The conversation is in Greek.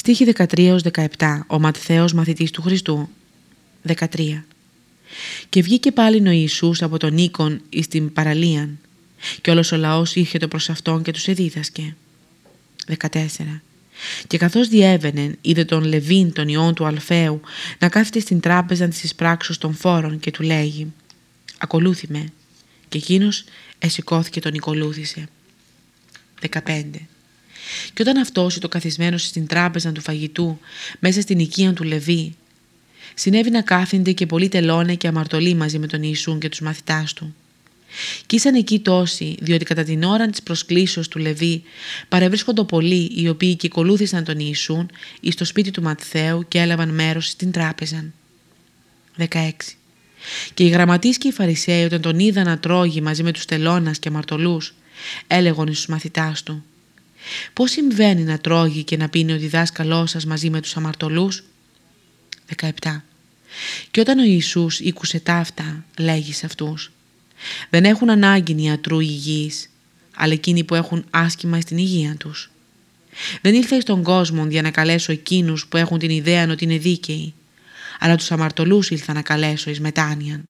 Στίχη 13-17 Ο Ματθαίος μαθητής του Χριστού. 13 Και βγήκε πάλι ο Ιησούς από τον οίκον εις την παραλίαν και όλος ο λαός το προς αυτόν και τους εδίδασκε. 14 και καθώς διέβαινε είδε τον Λεβίν τον ιόν του Αλφαίου να κάθεται στην τράπεζα της εισπράξεως των φόρων και του λέγει «Ακολούθη με» και εκείνος εσηκώθηκε τον οικολούθησε. 15. Και όταν αυτός το καθισμένο στην τράπεζα του φαγητού μέσα στην οικία του Λεβί συνέβη να κάθονται και πολλοί τελώνε και αμαρτωλοί μαζί με τον Ιησούν και τους μαθητάς του. Κι ήσαν εκεί τόσοι, διότι κατά την ώρα της προσκλήσεως του Λεβί παρευρίσκονται πολλοί οι οποίοι ακολούθησαν τον Ιησούν εις το σπίτι του Ματθαίου και έλαβαν μέρος στην τράπεζα. 16. Και οι γραμματείς και οι Φαρισαίοι όταν τον είδαν να τρώγει μαζί με τους τελώνας και αμαρτωλούς έλεγαν στους μαθητάς του «Πώς συμβαίνει να τρώγει και να πίνει ο διδάσκαλός σας μαζί με τους αμαρτωλούς» 17. Και όταν ο Ιησούς ήκουσε ταύτα λέγει σε αυτούς δεν έχουν ανάγκη ιατρού υγιείς, αλλά εκείνοι που έχουν άσχημα στην υγεία τους. Δεν ήλθε στον κόσμο για να καλέσω εκείνους που έχουν την ιδέα ότι είναι δίκαιοι, αλλά τους αμαρτωλούς ήλθα να καλέσω εις μετάνοιαν.